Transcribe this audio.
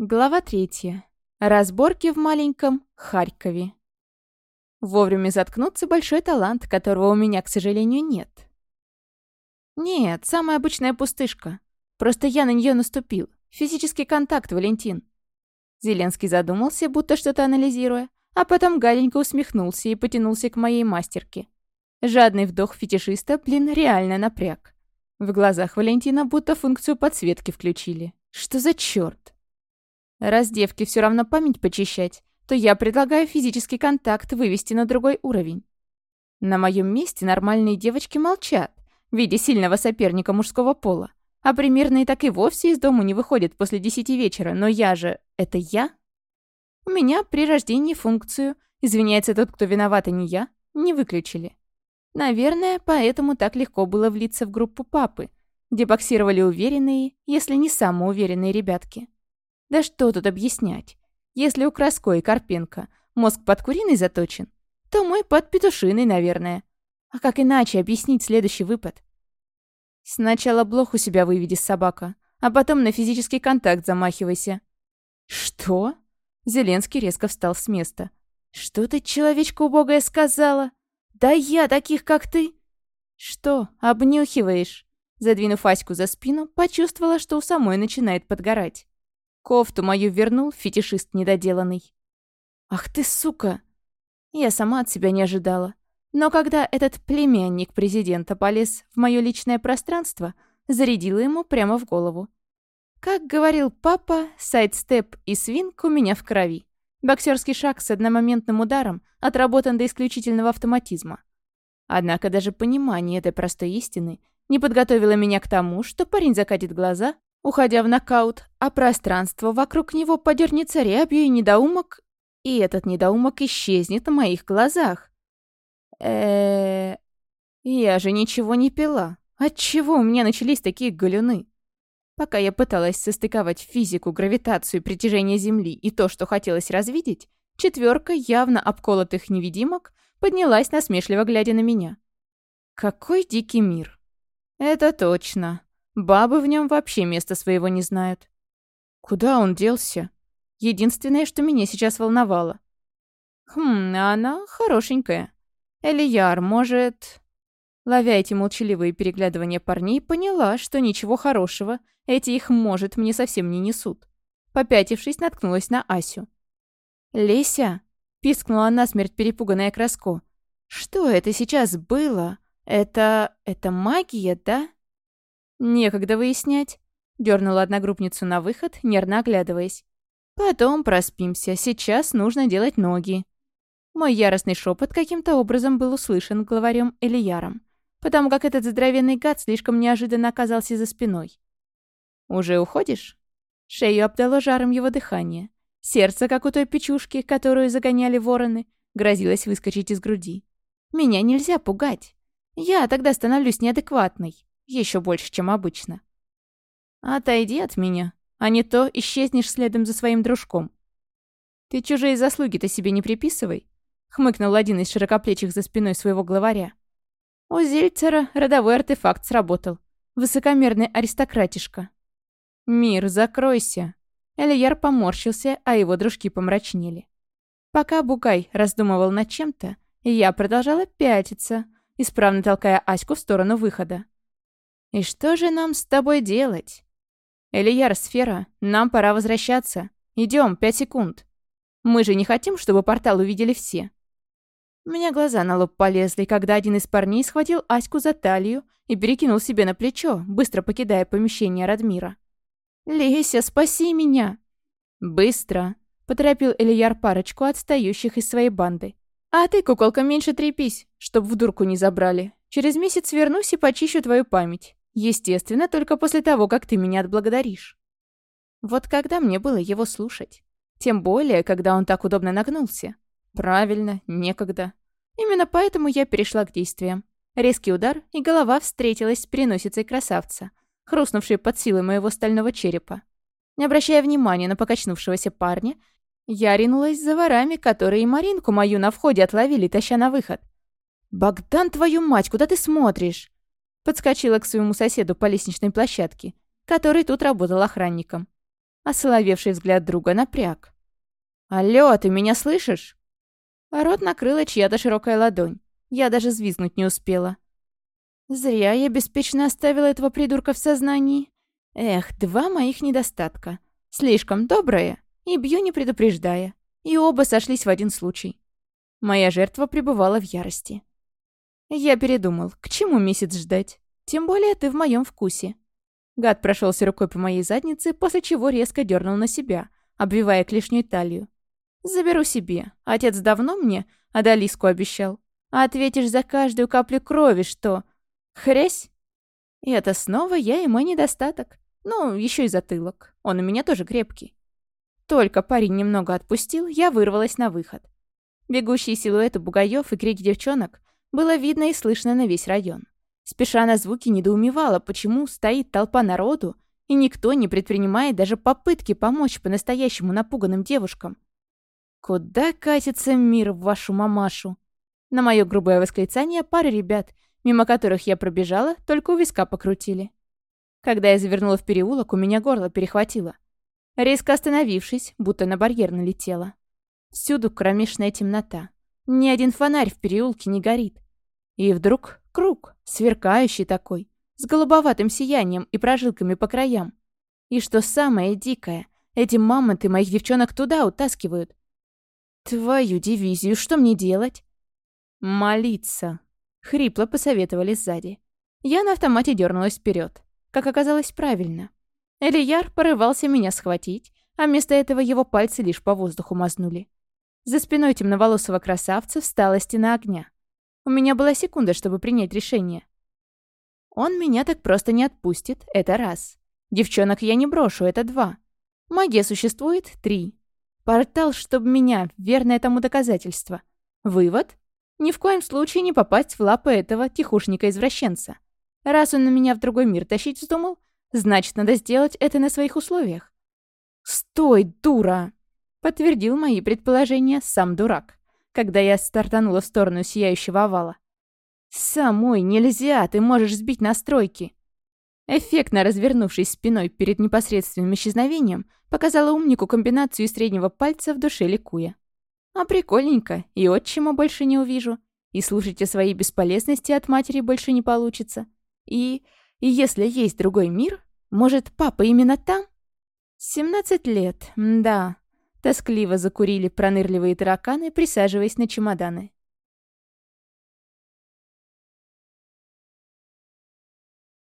Глава третья. Разборки в маленьком Харькове. Вовремя заткнуться – большой талант, которого у меня, к сожалению, нет. Нет, самая обычная пустышка. Просто я на нее наступил. Физический контакт, Валентин. Зеленский задумался, будто что-то анализируя, а потом Галенька усмехнулся и потянулся к моей мастерке. Жадный вдох фетишиста, блин, реально напряг. В глазах Валентина будто функцию подсветки включили. Что за черт? Раз девке все равно память почищать, то я предлагаю физический контакт вывести на другой уровень. На моем месте нормальные девочки молчат, видя сильного соперника мужского пола. А примерные так и вовсе из дому не выходят после десяти вечера, но я же... Это я? У меня при рождении функцию «извиняется тот, кто виноват, а не я» не выключили. Наверное, поэтому так легко было влиться в группу папы, где боксировали уверенные, если не самоуверенные ребятки. Да что тут объяснять? Если у Краско и Карпенко мозг под куриной заточен, то мой под петушиной, наверное. А как иначе объяснить следующий выпад? Сначала блох у себя выведи, собака, а потом на физический контакт замахивайся. Что? Зеленский резко встал с места. Что ты, человечка убогая, сказала? Да я таких, как ты. Что, обнюхиваешь? Задвинув Аську за спину, почувствовала, что у самой начинает подгорать. Кофту мою вернул фетишист недоделанный. «Ах ты, сука!» Я сама от себя не ожидала. Но когда этот племянник президента полез в мое личное пространство, зарядила ему прямо в голову. Как говорил папа, сайдстеп и свинг у меня в крови. Боксерский шаг с одномоментным ударом отработан до исключительного автоматизма. Однако даже понимание этой простой истины не подготовило меня к тому, что парень закатит глаза уходя в нокаут, а пространство вокруг него подернется рябью и недоумок, и этот недоумок исчезнет в моих глазах. э Я же ничего не пила. Отчего у меня начались такие галюны? Пока я пыталась состыковать физику, гравитацию, притяжение Земли и то, что хотелось развидеть, четверка явно обколотых невидимок поднялась насмешливо, глядя на меня. «Какой дикий мир!» «Это точно!» Бабы в нем вообще места своего не знают. Куда он делся? Единственное, что меня сейчас волновало. Хм, она хорошенькая. Элияр, может... Ловя эти молчаливые переглядывания парней, поняла, что ничего хорошего эти их «может» мне совсем не несут. Попятившись, наткнулась на Асю. «Леся!» — пискнула она, смерть перепуганная Краско. «Что это сейчас было? Это... это магия, да?» «Некогда выяснять», — дернула одногруппницу на выход, нервно оглядываясь. «Потом проспимся, сейчас нужно делать ноги». Мой яростный шепот каким-то образом был услышан главарем Элияром, потому как этот здоровенный гад слишком неожиданно оказался за спиной. «Уже уходишь?» Шею обдало жаром его дыхание. Сердце, как у той печушки, которую загоняли вороны, грозилось выскочить из груди. «Меня нельзя пугать. Я тогда становлюсь неадекватной еще больше, чем обычно. «Отойди от меня, а не то исчезнешь следом за своим дружком». «Ты чужие заслуги-то себе не приписывай», — хмыкнул один из широкоплечих за спиной своего главаря. У Зельцера родовой артефакт сработал. Высокомерный аристократишка. «Мир, закройся!» Элияр поморщился, а его дружки помрачнели. Пока Бугай раздумывал над чем-то, я продолжала пятиться, исправно толкая Аську в сторону выхода. «И что же нам с тобой делать?» «Элияр, Сфера, нам пора возвращаться. Идем, пять секунд. Мы же не хотим, чтобы портал увидели все». У меня глаза на лоб полезли, когда один из парней схватил Аську за талию и перекинул себе на плечо, быстро покидая помещение Радмира. «Леся, спаси меня!» «Быстро!» — поторопил Элияр парочку отстающих из своей банды. «А ты, куколка, меньше трепись, чтоб в дурку не забрали. Через месяц вернусь и почищу твою память. Естественно, только после того, как ты меня отблагодаришь. Вот когда мне было его слушать? Тем более, когда он так удобно нагнулся. Правильно, некогда. Именно поэтому я перешла к действиям. Резкий удар, и голова встретилась с переносицей красавца, хрустнувшей под силой моего стального черепа. Не обращая внимания на покачнувшегося парня, я ринулась за ворами, которые Маринку мою на входе отловили, таща на выход. «Богдан, твою мать, куда ты смотришь?» Подскочила к своему соседу по лестничной площадке, который тут работал охранником. Осоловевший взгляд друга напряг. «Алло, ты меня слышишь?» Рот накрыла чья-то широкая ладонь. Я даже звизнуть не успела. Зря я беспечно оставила этого придурка в сознании. Эх, два моих недостатка. Слишком добрая и бью не предупреждая. И оба сошлись в один случай. Моя жертва пребывала в ярости. Я передумал. К чему месяц ждать? Тем более ты в моем вкусе. Гад прошелся рукой по моей заднице, после чего резко дернул на себя, обвивая клешней талию. «Заберу себе. Отец давно мне, а Далиску обещал. А ответишь за каждую каплю крови, что... Хрясь!» И это снова я и мой недостаток. Ну, еще и затылок. Он у меня тоже крепкий. Только парень немного отпустил, я вырвалась на выход. Бегущие силуэты бугаев и крики девчонок было видно и слышно на весь район. Спеша на звуки недоумевала, почему стоит толпа народу, и никто не предпринимает даже попытки помочь по-настоящему напуганным девушкам. «Куда катится мир в вашу мамашу?» На мое грубое восклицание пары ребят, мимо которых я пробежала, только у виска покрутили. Когда я завернула в переулок, у меня горло перехватило. Резко остановившись, будто на барьер налетела. Всюду кромешная темнота. Ни один фонарь в переулке не горит. И вдруг круг, сверкающий такой, с голубоватым сиянием и прожилками по краям. И что самое дикое, эти мамонты моих девчонок туда утаскивают. Твою дивизию, что мне делать? Молиться. Хрипло посоветовали сзади. Я на автомате дернулась вперед, как оказалось правильно. Элияр порывался меня схватить, а вместо этого его пальцы лишь по воздуху мазнули. За спиной темноволосого красавца встала стена огня. У меня была секунда, чтобы принять решение. Он меня так просто не отпустит, это раз. Девчонок я не брошу, это два. Магия существует, три. Портал, чтобы меня, верное тому доказательство. Вывод? Ни в коем случае не попасть в лапы этого тихушника-извращенца. Раз он на меня в другой мир тащить вздумал, значит, надо сделать это на своих условиях. «Стой, дура!» Подтвердил мои предположения сам дурак, когда я стартанула в сторону сияющего овала. «Самой нельзя, ты можешь сбить настройки!» Эффектно развернувшись спиной перед непосредственным исчезновением, показала умнику комбинацию среднего пальца в душе ликуя. «А прикольненько, и отчима больше не увижу, и слушайте свои бесполезности от матери больше не получится, и... и если есть другой мир, может, папа именно там?» «Семнадцать лет, да, Тоскливо закурили пронырливые тараканы, присаживаясь на чемоданы.